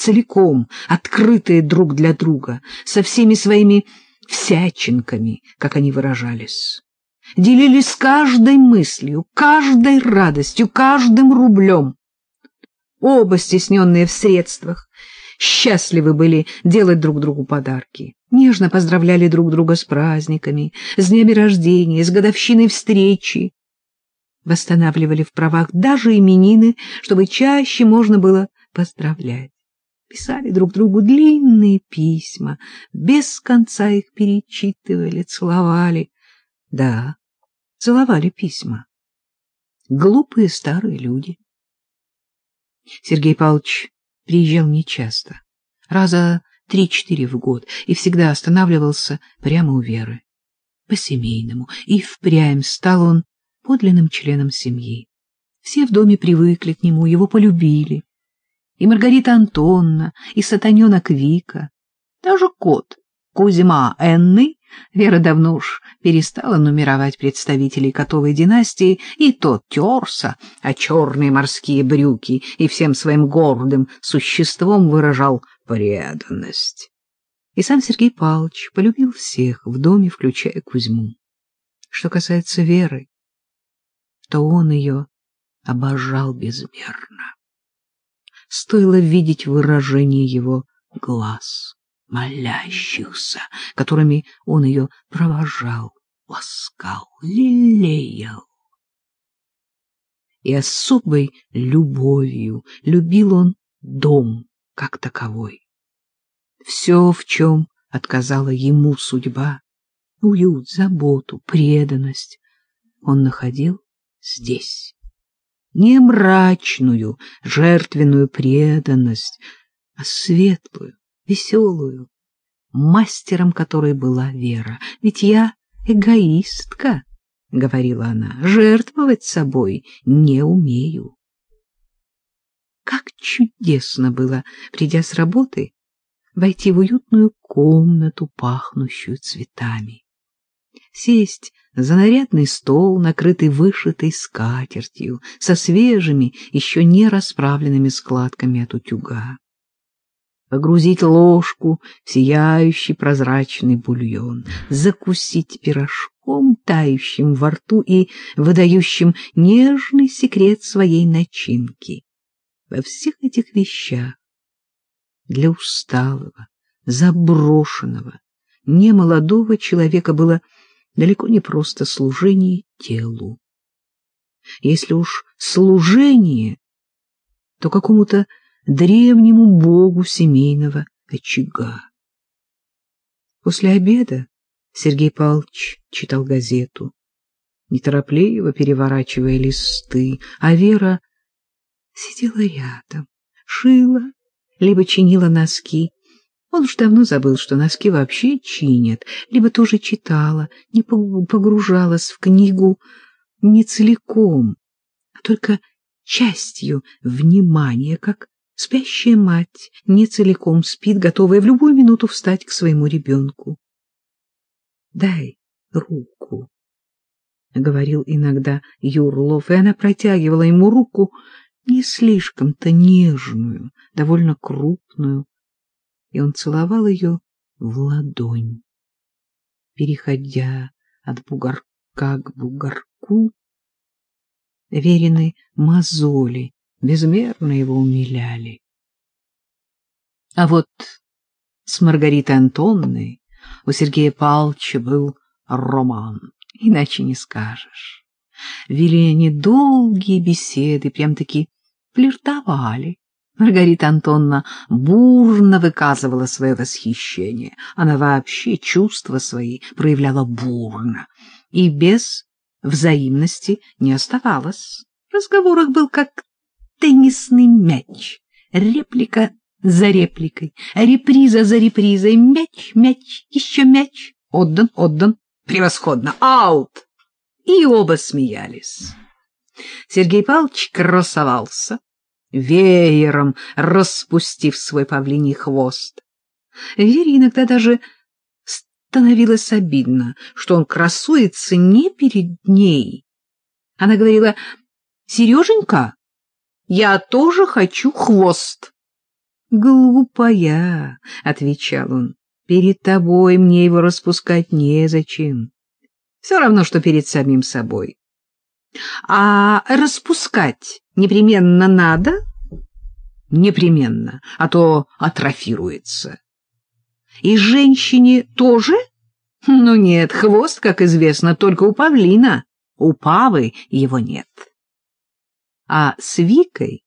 целиком, открытые друг для друга, со всеми своими всячинками, как они выражались. Делились каждой мыслью, каждой радостью, каждым рублем. Оба, стесненные в средствах, счастливы были делать друг другу подарки. Нежно поздравляли друг друга с праздниками, с днями рождения, с годовщиной встречи. Восстанавливали в правах даже именины, чтобы чаще можно было поздравлять. Писали друг другу длинные письма, без конца их перечитывали, целовали. Да, целовали письма. Глупые старые люди. Сергей Павлович приезжал нечасто, раза три-четыре в год, и всегда останавливался прямо у Веры. По-семейному, и впрямь стал он подлинным членом семьи. Все в доме привыкли к нему, его полюбили. И Маргарита Антонна, и сатаненок Вика, даже кот Кузьма Энны Вера давно уж перестала нумеровать представителей котовой династии, и тот терся, а черные морские брюки и всем своим гордым существом выражал преданность. И сам Сергей Павлович полюбил всех в доме, включая Кузьму. Что касается Веры, то он ее обожал безмерно. Стоило видеть выражение его глаз молящихся, которыми он ее провожал, ласкал, лелеял. И особой любовью любил он дом как таковой. Все, в чем отказала ему судьба, уют, заботу, преданность, он находил здесь. Не мрачную, жертвенную преданность, а светлую, веселую, мастером которой была Вера. Ведь я эгоистка, — говорила она, — жертвовать собой не умею. Как чудесно было, придя с работы, войти в уютную комнату, пахнущую цветами. Сесть за нарядный стол, накрытый вышитой скатертью, со свежими, еще не расправленными складками от утюга погрузить ложку в сияющий прозрачный бульон, закусить пирожком, тающим во рту и выдающим нежный секрет своей начинки. Во всех этих вещах для усталого, заброшенного, немолодого человека было далеко не просто служение телу. Если уж служение, то какому-то древнему богу семейного очага. После обеда Сергей Павлович читал газету, неторопливо переворачивая листы, а Вера сидела рядом, шила, либо чинила носки. Он уж давно забыл, что носки вообще чинят, либо тоже читала, не погружалась в книгу не целиком, а только частью внимания, как Спящая мать не целиком спит, готовая в любую минуту встать к своему ребенку. — Дай руку, — говорил иногда Юрлов, и она протягивала ему руку не слишком-то нежную, довольно крупную, и он целовал ее в ладонь, переходя от бугорка к бугорку, верены мозоли безмерно его умиляли. А вот с Маргаритой Антонной у Сергея Павловича был роман, иначе не скажешь. Вели они долгие беседы, прям-таки флиртовали. Маргарита Антонна бурно выказывала свое восхищение. Она вообще чувства свои проявляла бурно и без взаимности не оставалась. Разговор их был как теннисный мяч. Реплика за репликой, реприза за репризой. Мяч, мяч, еще мяч. Отдан, отдан. Превосходно. Аут. И оба смеялись. Сергей Павлович красовался, веером распустив свой павлиний хвост. Вере иногда даже становилось обидно, что он красуется не перед ней. Она говорила, «Сереженька, я тоже хочу хвост. Глупая, — отвечал он, — перед тобой мне его распускать незачем. Все равно, что перед самим собой. А распускать непременно надо? Непременно, а то атрофируется. И женщине тоже? Ну нет, хвост, как известно, только у павлина, у павы его нет. А с Викой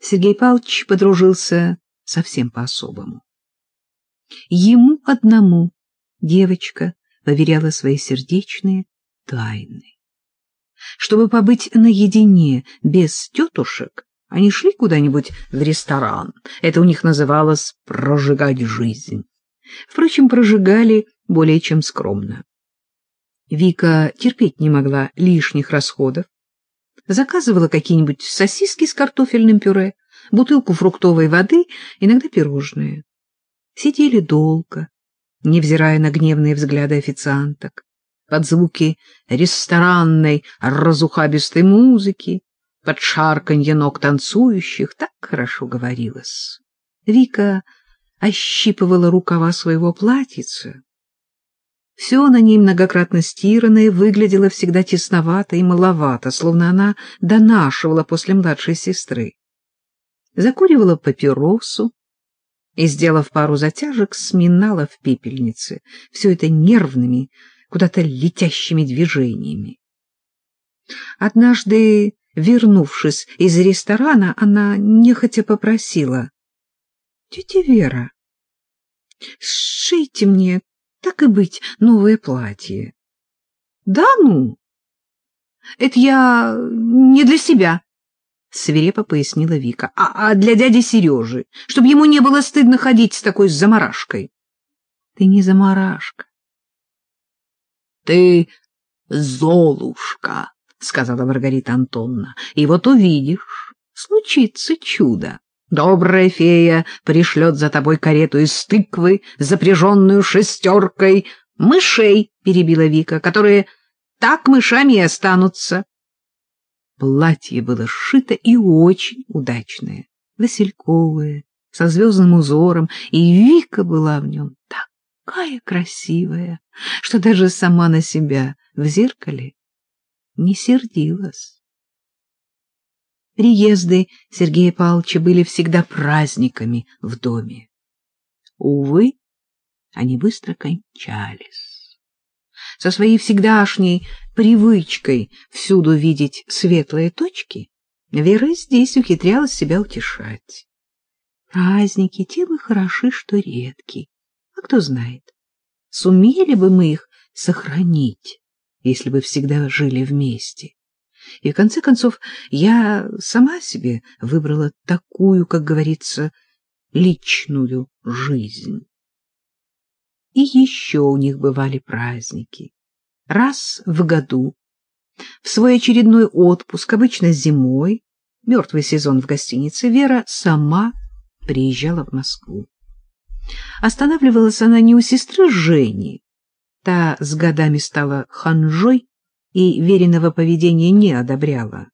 Сергей Павлович подружился совсем по-особому. Ему одному девочка поверяла свои сердечные тайны. Чтобы побыть наедине без тетушек, они шли куда-нибудь в ресторан. Это у них называлось «прожигать жизнь». Впрочем, прожигали более чем скромно. Вика терпеть не могла лишних расходов. Заказывала какие-нибудь сосиски с картофельным пюре, бутылку фруктовой воды, иногда пирожные. Сидели долго, невзирая на гневные взгляды официанток, под звуки ресторанной разухабистой музыки, под шарканье ног танцующих, так хорошо говорилось. Вика ощипывала рукава своего платьица. Все на ней многократно стиранное выглядело всегда тесновато и маловато, словно она донашивала после младшей сестры. Закуривала папиросу и, сделав пару затяжек, сминала в пепельнице. Все это нервными, куда-то летящими движениями. Однажды, вернувшись из ресторана, она нехотя попросила. — Тетя Вера, сшейте мне, так и быть, новое платье. — Да ну? Это я не для себя, — свирепо пояснила Вика, а, — а для дяди Сережи, чтобы ему не было стыдно ходить с такой заморашкой. — Ты не заморашка. — Ты Золушка, — сказала Маргарита Антонна, — и вот увидишь, случится чудо. Добрая фея пришлет за тобой карету из тыквы, запряженную шестеркой мышей, — перебила Вика, — которые так мышами и останутся. Платье было сшито и очень удачное, васильковое, со звездным узором, и Вика была в нем такая красивая, что даже сама на себя в зеркале не сердилась. Приезды Сергея Павловича были всегда праздниками в доме. Увы, они быстро кончались. Со своей всегдашней привычкой всюду видеть светлые точки, Вера здесь ухитрялась себя утешать. Праздники тем и хороши, что редки. Кто знает, сумели бы мы их сохранить, если бы всегда жили вместе. И, в конце концов, я сама себе выбрала такую, как говорится, личную жизнь. И еще у них бывали праздники. Раз в году, в свой очередной отпуск, обычно зимой, мертвый сезон в гостинице, Вера сама приезжала в Москву. Останавливалась она не у сестры Жени, та с годами стала ханжой, и веренного поведения не одобряла,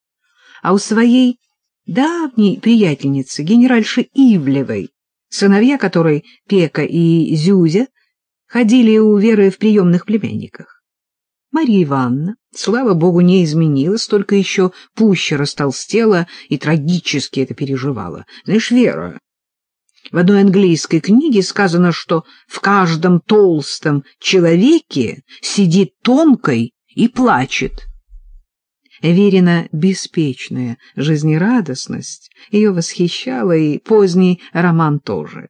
а у своей давней приятельницы, генеральши Ивлевой, сыновья которой, Пека и Зюзя, ходили у Веры в приемных племянниках. Марья Ивановна, слава богу, не изменилась, только еще пуще растолстела и трагически это переживала. Знаешь, Вера, в одной английской книге сказано, что в каждом толстом человеке сидит тонкой и плачет. Верина беспечная жизнерадостность ее восхищала, и поздний роман тоже.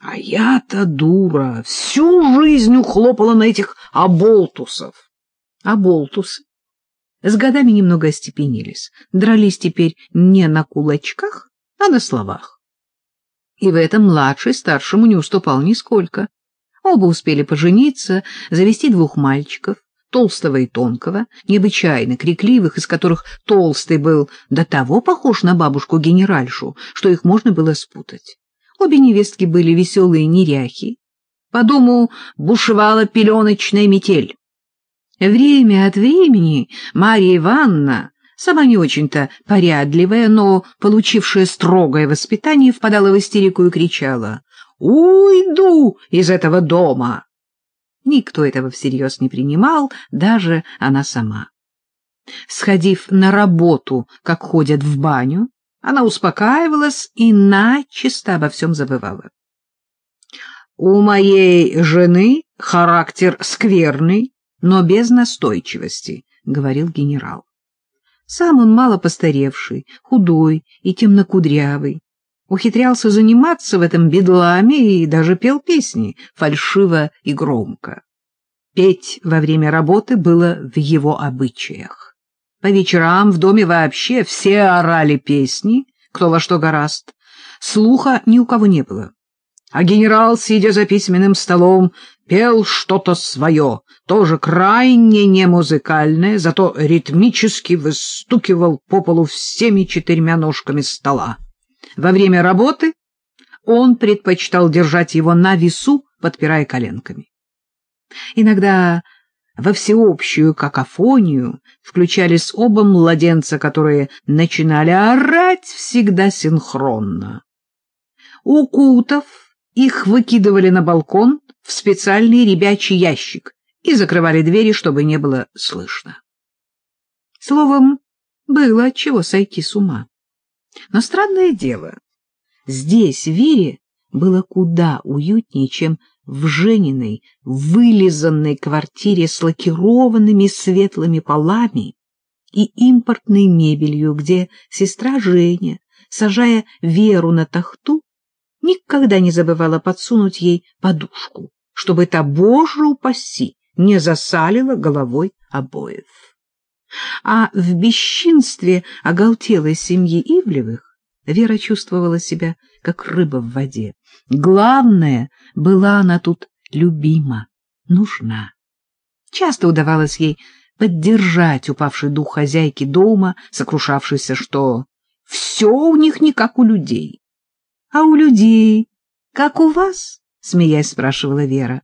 А я-то дура, всю жизнь ухлопала на этих оболтусов. Оболтусы с годами немного остепенились, дрались теперь не на кулачках, а на словах. И в этом младший старшему не уступал нисколько. Оба успели пожениться, завести двух мальчиков, толстого и тонкого, необычайно крикливых, из которых толстый был до того похож на бабушку-генеральшу, что их можно было спутать. Обе невестки были веселые неряхи. По дому бушевала пеленочная метель. Время от времени Марья Ивановна сама не очень-то порядливая, но, получившая строгое воспитание, впадала в истерику и кричала «Уйду из этого дома!». Никто этого всерьез не принимал, даже она сама. Сходив на работу, как ходят в баню, она успокаивалась и начисто обо всем забывала. «У моей жены характер скверный, но без настойчивости», — говорил генерал. Сам он мало постаревший, худой и темнокудрявый, ухитрялся заниматься в этом бедламе и даже пел песни фальшиво и громко. Петь во время работы было в его обычаях. По вечерам в доме вообще все орали песни, кто во что гораст. Слуха ни у кого не было. А генерал, сидя за письменным столом, пел что-то свое, тоже крайне не музыкальное, зато ритмически выстукивал по полу всеми четырьмя ножками стола. Во время работы он предпочитал держать его на весу, подпирая коленками. Иногда во всеобщую какофонию включались оба младенца, которые начинали орать всегда синхронно. У Кутов их выкидывали на балкон в специальный ребячий ящик и закрывали двери, чтобы не было слышно. Словом, было чего сойти с ума. Но странное дело, здесь, Вере, было куда уютнее, чем в Жениной, вылизанной квартире с лакированными светлыми полами и импортной мебелью, где сестра Женя, сажая Веру на тахту, никогда не забывала подсунуть ей подушку, чтобы та, боже упаси, не засалила головой обоев. А в бесчинстве оголтелой семьи Ивлевых Вера чувствовала себя, как рыба в воде. Главное, была она тут любима, нужна. Часто удавалось ей поддержать упавший дух хозяйки дома, сокрушавшейся, что все у них не как у людей. — А у людей, как у вас? — смеясь спрашивала Вера.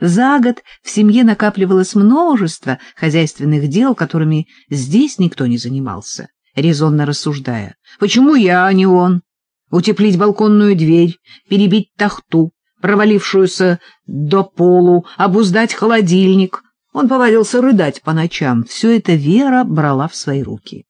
За год в семье накапливалось множество хозяйственных дел, которыми здесь никто не занимался резонно рассуждая. «Почему я, а не он? Утеплить балконную дверь, перебить тахту, провалившуюся до полу, обуздать холодильник». Он повадился рыдать по ночам. Все это Вера брала в свои руки.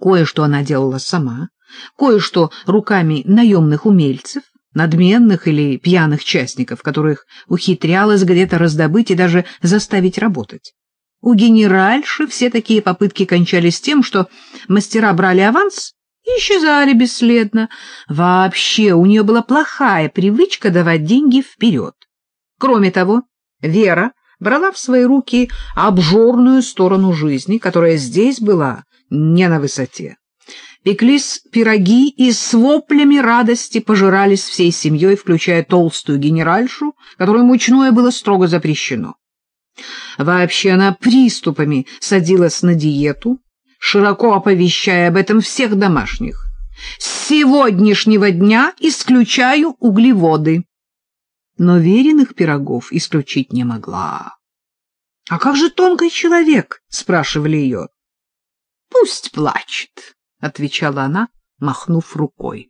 Кое-что она делала сама, кое-что руками наемных умельцев, надменных или пьяных частников, которых ухитрялась где-то раздобыть и даже заставить работать. У генеральши все такие попытки кончались тем, что мастера брали аванс и исчезали бесследно. Вообще у нее была плохая привычка давать деньги вперед. Кроме того, Вера брала в свои руки обжорную сторону жизни, которая здесь была не на высоте. Пеклись пироги и с воплями радости пожирались всей семьей, включая толстую генеральшу, которой мучное было строго запрещено. Вообще она приступами садилась на диету, широко оповещая об этом всех домашних. С сегодняшнего дня исключаю углеводы. Но веренных пирогов исключить не могла. — А как же тонкий человек? — спрашивали ее. — Пусть плачет, — отвечала она, махнув рукой.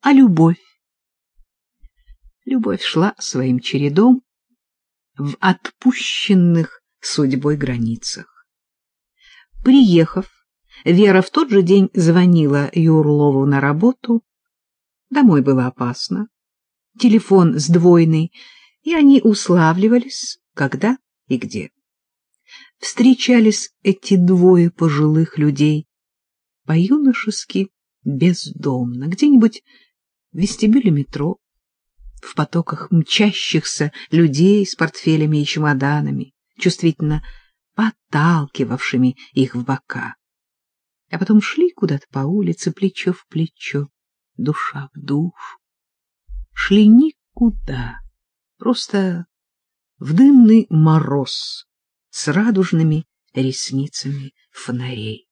А любовь? Любовь шла своим чередом, в отпущенных судьбой границах. Приехав, Вера в тот же день звонила Юрлову на работу. Домой было опасно. Телефон сдвоенный, и они уславливались, когда и где. Встречались эти двое пожилых людей по-юношески бездомно, где-нибудь в вестибюле метро, в потоках мчащихся людей с портфелями и чемоданами, чувствительно подталкивавшими их в бока. А потом шли куда-то по улице плечо в плечо, душа в душу. Шли никуда, просто в дымный мороз с радужными ресницами фонарей.